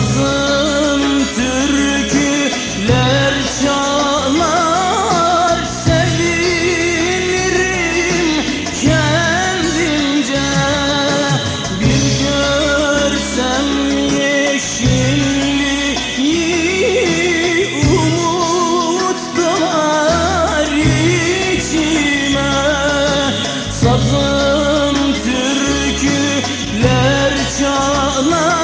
Sazım türküler çalar Sevinirim kendimce. Bir görsem yeşilliği Umut doğar içime. Sazım türküler çalar